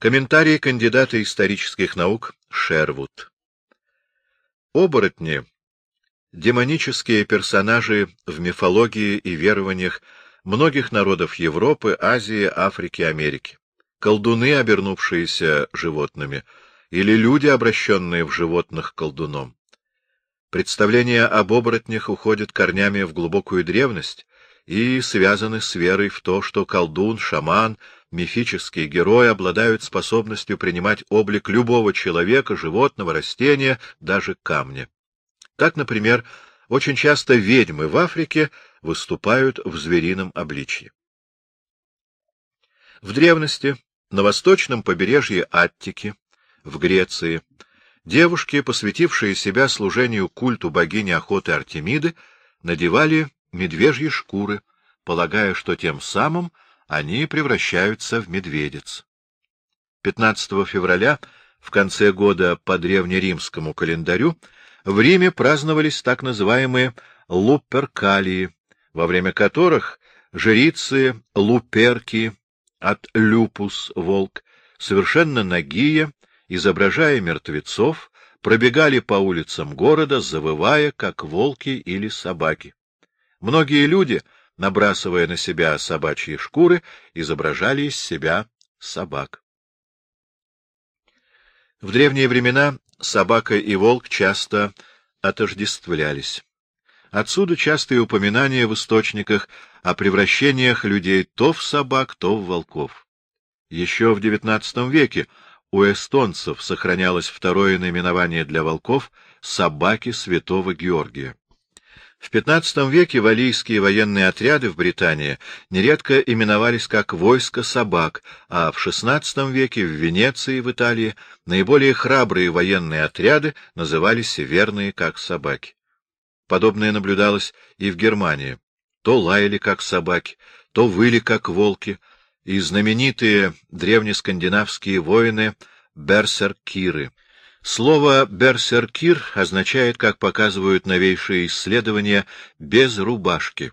Комментарий кандидата исторических наук Шервуд. Оборотни — демонические персонажи в мифологии и верованиях многих народов Европы, Азии, Африки, Америки. Колдуны, обернувшиеся животными, или люди, обращенные в животных колдуном. Представления об оборотнях уходят корнями в глубокую древность и связаны с верой в то, что колдун, шаман, мифический герой обладают способностью принимать облик любого человека, животного, растения, даже камня. Так, например, очень часто ведьмы в Африке выступают в зверином обличье. В древности на восточном побережье Аттики, в Греции, девушки, посвятившие себя служению культу богини охоты Артемиды, надевали медвежьи шкуры, полагая, что тем самым они превращаются в медведиц. 15 февраля, в конце года по древнеримскому календарю, в Риме праздновались так называемые луперкалии, во время которых жрицы луперки от люпус волк, совершенно нагие, изображая мертвецов, пробегали по улицам города, завывая, как волки или собаки. Многие люди, набрасывая на себя собачьи шкуры, изображали из себя собак. В древние времена собака и волк часто отождествлялись. Отсюда частые упоминания в источниках о превращениях людей то в собак, то в волков. Еще в XIX веке у эстонцев сохранялось второе наименование для волков — собаки святого Георгия. В XV веке валийские военные отряды в Британии нередко именовались как «войско собак», а в XVI веке в Венеции в Италии наиболее храбрые военные отряды назывались верные как собаки. Подобное наблюдалось и в Германии. То лаяли как собаки, то выли как волки, и знаменитые древнескандинавские воины — берсеркиры. Слово «берсеркир» означает, как показывают новейшие исследования, «без рубашки».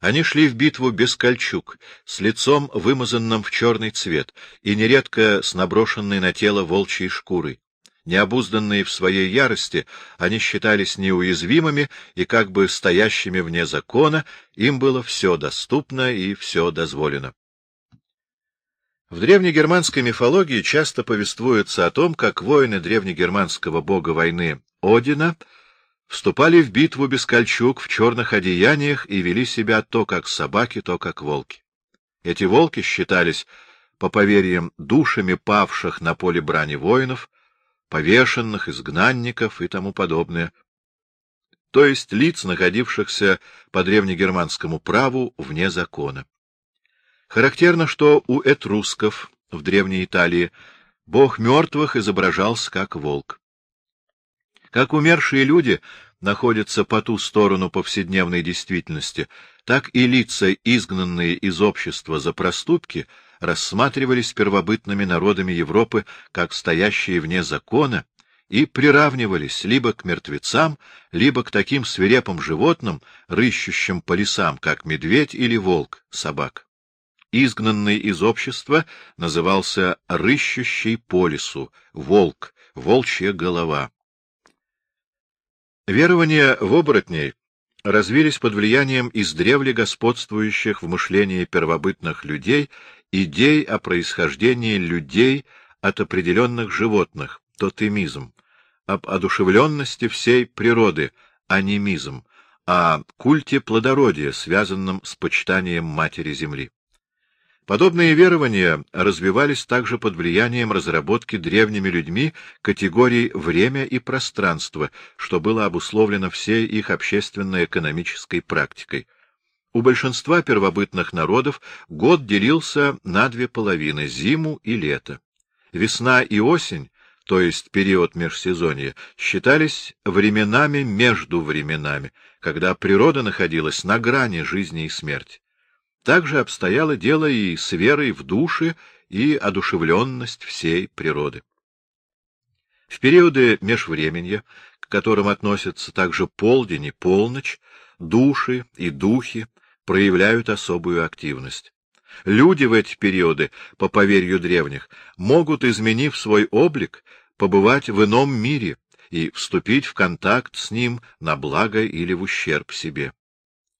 Они шли в битву без кольчуг, с лицом вымазанным в черный цвет и нередко с наброшенной на тело волчьей шкурой. Необузданные в своей ярости, они считались неуязвимыми и как бы стоящими вне закона, им было все доступно и все дозволено. В древнегерманской мифологии часто повествуется о том, как воины древнегерманского бога войны Одина вступали в битву без кольчуг в черных одеяниях и вели себя то как собаки, то как волки. Эти волки считались, по поверьям, душами павших на поле брани воинов, повешенных, изгнанников и тому подобное, то есть лиц, находившихся по древнегерманскому праву вне закона. Характерно, что у этрусков в Древней Италии бог мертвых изображался как волк. Как умершие люди находятся по ту сторону повседневной действительности, так и лица, изгнанные из общества за проступки, рассматривались первобытными народами Европы как стоящие вне закона и приравнивались либо к мертвецам, либо к таким свирепым животным, рыщущим по лесам, как медведь или волк, собак. Изгнанный из общества назывался рыщущий по лесу, волк, волчья голова. Верования в оборотней развились под влиянием издревле господствующих в мышлении первобытных людей идей о происхождении людей от определенных животных, тотемизм, об одушевленности всей природы, анимизм, о культе плодородия, связанном с почитанием Матери Земли. Подобные верования развивались также под влиянием разработки древними людьми категорий время и пространство, что было обусловлено всей их общественно-экономической практикой. У большинства первобытных народов год делился на две половины — зиму и лето. Весна и осень, то есть период межсезонья, считались временами между временами, когда природа находилась на грани жизни и смерти. Также обстояло дело и с верой в души и одушевленность всей природы. В периоды межвременья, к которым относятся также полдень и полночь, души и духи проявляют особую активность. Люди в эти периоды, по поверью древних, могут, изменив свой облик, побывать в ином мире и вступить в контакт с ним на благо или в ущерб себе.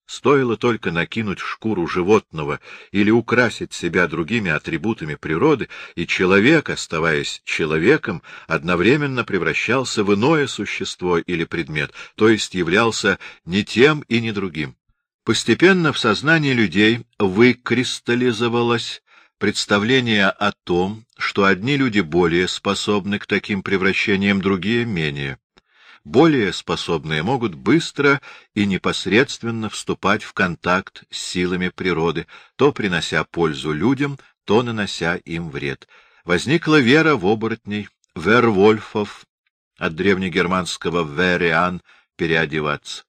Стоило только накинуть шкуру животного или украсить себя другими атрибутами природы, и человек, оставаясь человеком, одновременно превращался в иное существо или предмет, то есть являлся не тем и не другим. Постепенно в сознании людей выкристаллизовалось представление о том, что одни люди более способны к таким превращениям, другие — менее. Более способные могут быстро и непосредственно вступать в контакт с силами природы, то принося пользу людям, то нанося им вред. Возникла вера в оборотней, вервольфов, от древнегерманского «вериан» — переодеваться.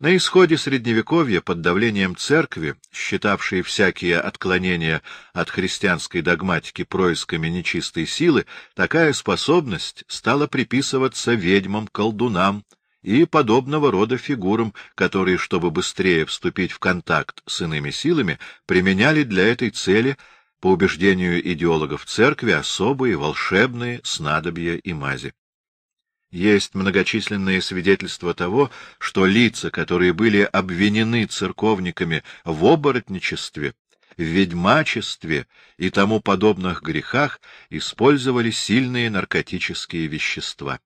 На исходе Средневековья под давлением церкви, считавшей всякие отклонения от христианской догматики происками нечистой силы, такая способность стала приписываться ведьмам-колдунам и подобного рода фигурам, которые, чтобы быстрее вступить в контакт с иными силами, применяли для этой цели, по убеждению идеологов церкви, особые волшебные снадобья и мази. Есть многочисленные свидетельства того, что лица, которые были обвинены церковниками в оборотничестве, в ведьмачестве и тому подобных грехах, использовали сильные наркотические вещества.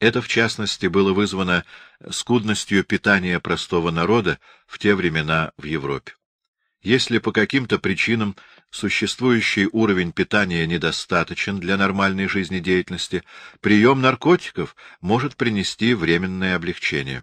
Это, в частности, было вызвано скудностью питания простого народа в те времена в Европе. Если по каким-то причинам существующий уровень питания недостаточен для нормальной жизнедеятельности, прием наркотиков может принести временное облегчение.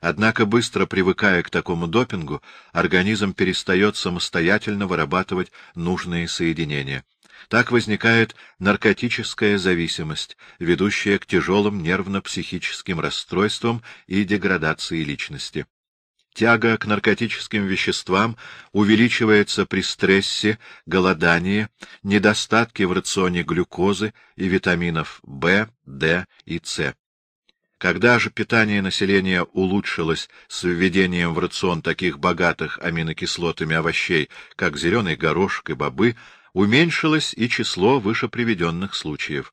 Однако, быстро привыкая к такому допингу, организм перестает самостоятельно вырабатывать нужные соединения. Так возникает наркотическая зависимость, ведущая к тяжелым нервно-психическим расстройствам и деградации личности. Тяга к наркотическим веществам увеличивается при стрессе, голодании, недостатке в рационе глюкозы и витаминов В, D и С. Когда же питание населения улучшилось с введением в рацион таких богатых аминокислотами овощей, как зеленый горошек и бобы, уменьшилось и число вышеприведенных случаев.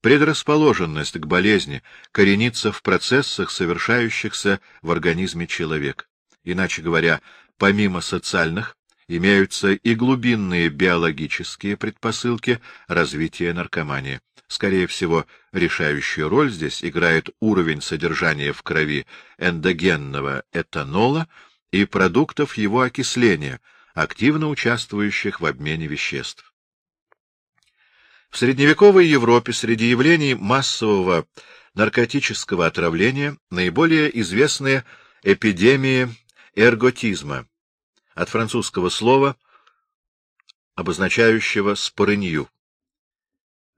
Предрасположенность к болезни коренится в процессах, совершающихся в организме человека. Иначе говоря, помимо социальных, имеются и глубинные биологические предпосылки развития наркомании. Скорее всего, решающую роль здесь играет уровень содержания в крови эндогенного этанола и продуктов его окисления, активно участвующих в обмене веществ. В средневековой Европе среди явлений массового наркотического отравления наиболее известные эпидемии эрготизма, от французского слова, обозначающего спорынью,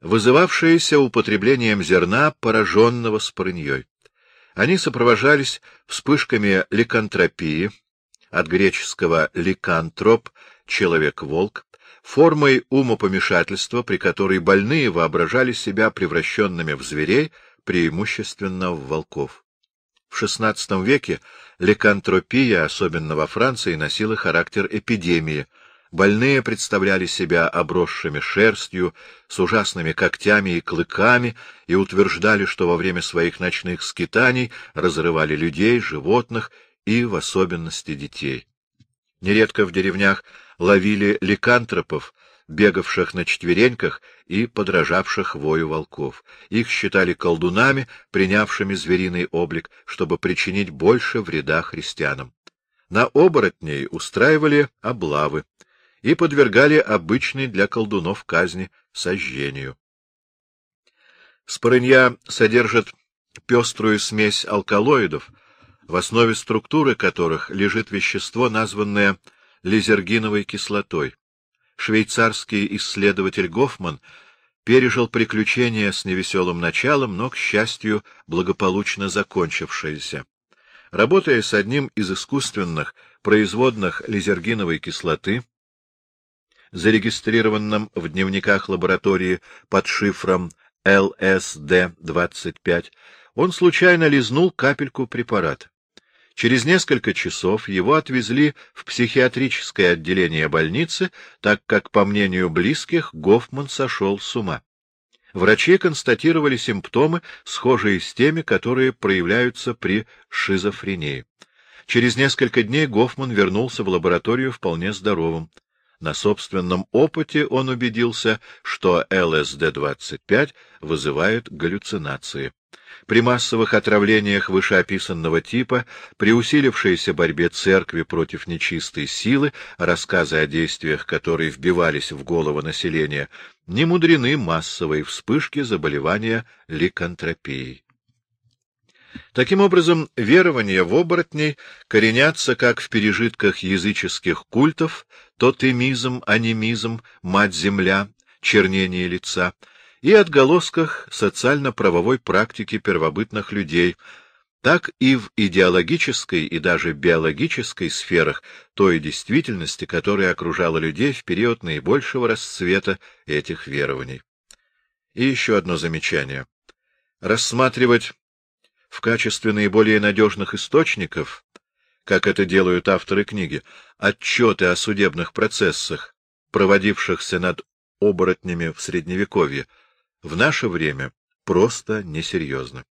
вызывавшиеся употреблением зерна, пораженного спорыньей. Они сопровождались вспышками ликантропии, от греческого ликантроп — человек-волк, формой умопомешательства, при которой больные воображали себя превращенными в зверей, преимущественно в волков. В XVI веке ликантропия, особенно во Франции, носила характер эпидемии. Больные представляли себя обросшими шерстью, с ужасными когтями и клыками и утверждали, что во время своих ночных скитаний разрывали людей, животных и, в особенности, детей. Нередко в деревнях ловили ликантропов, бегавших на четвереньках и подражавших вою волков. Их считали колдунами, принявшими звериный облик, чтобы причинить больше вреда христианам. На оборотней устраивали облавы и подвергали обычной для колдунов казни сожжению. Спорынья содержит пеструю смесь алкалоидов, в основе структуры которых лежит вещество, названное лизергиновой кислотой. Швейцарский исследователь Гофман пережил приключения с невеселым началом, но, к счастью, благополучно закончившееся. Работая с одним из искусственных производных лизергиновой кислоты, зарегистрированным в дневниках лаборатории под шифром LSD-25, он случайно лизнул капельку препарата. Через несколько часов его отвезли в психиатрическое отделение больницы, так как, по мнению близких, Гофман сошел с ума. Врачи констатировали симптомы, схожие с теми, которые проявляются при шизофрении. Через несколько дней Гофман вернулся в лабораторию вполне здоровым. На собственном опыте он убедился, что ЛСД-25 вызывает галлюцинации. При массовых отравлениях вышеописанного типа, при усилившейся борьбе церкви против нечистой силы, рассказы о действиях, которые вбивались в голову населения, не мудрены массовые вспышки заболевания ликантропией. Таким образом, верования в оборотней коренятся как в пережитках языческих культов, тотемизм, анимизм, мать-земля, чернение лица, и отголосках социально-правовой практики первобытных людей, так и в идеологической и даже биологической сферах той действительности, которая окружала людей в период наибольшего расцвета этих верований. И еще одно замечание. Рассматривать в качестве наиболее надежных источников, как это делают авторы книги, отчеты о судебных процессах, проводившихся над оборотнями в Средневековье, в наше время просто несерьезно.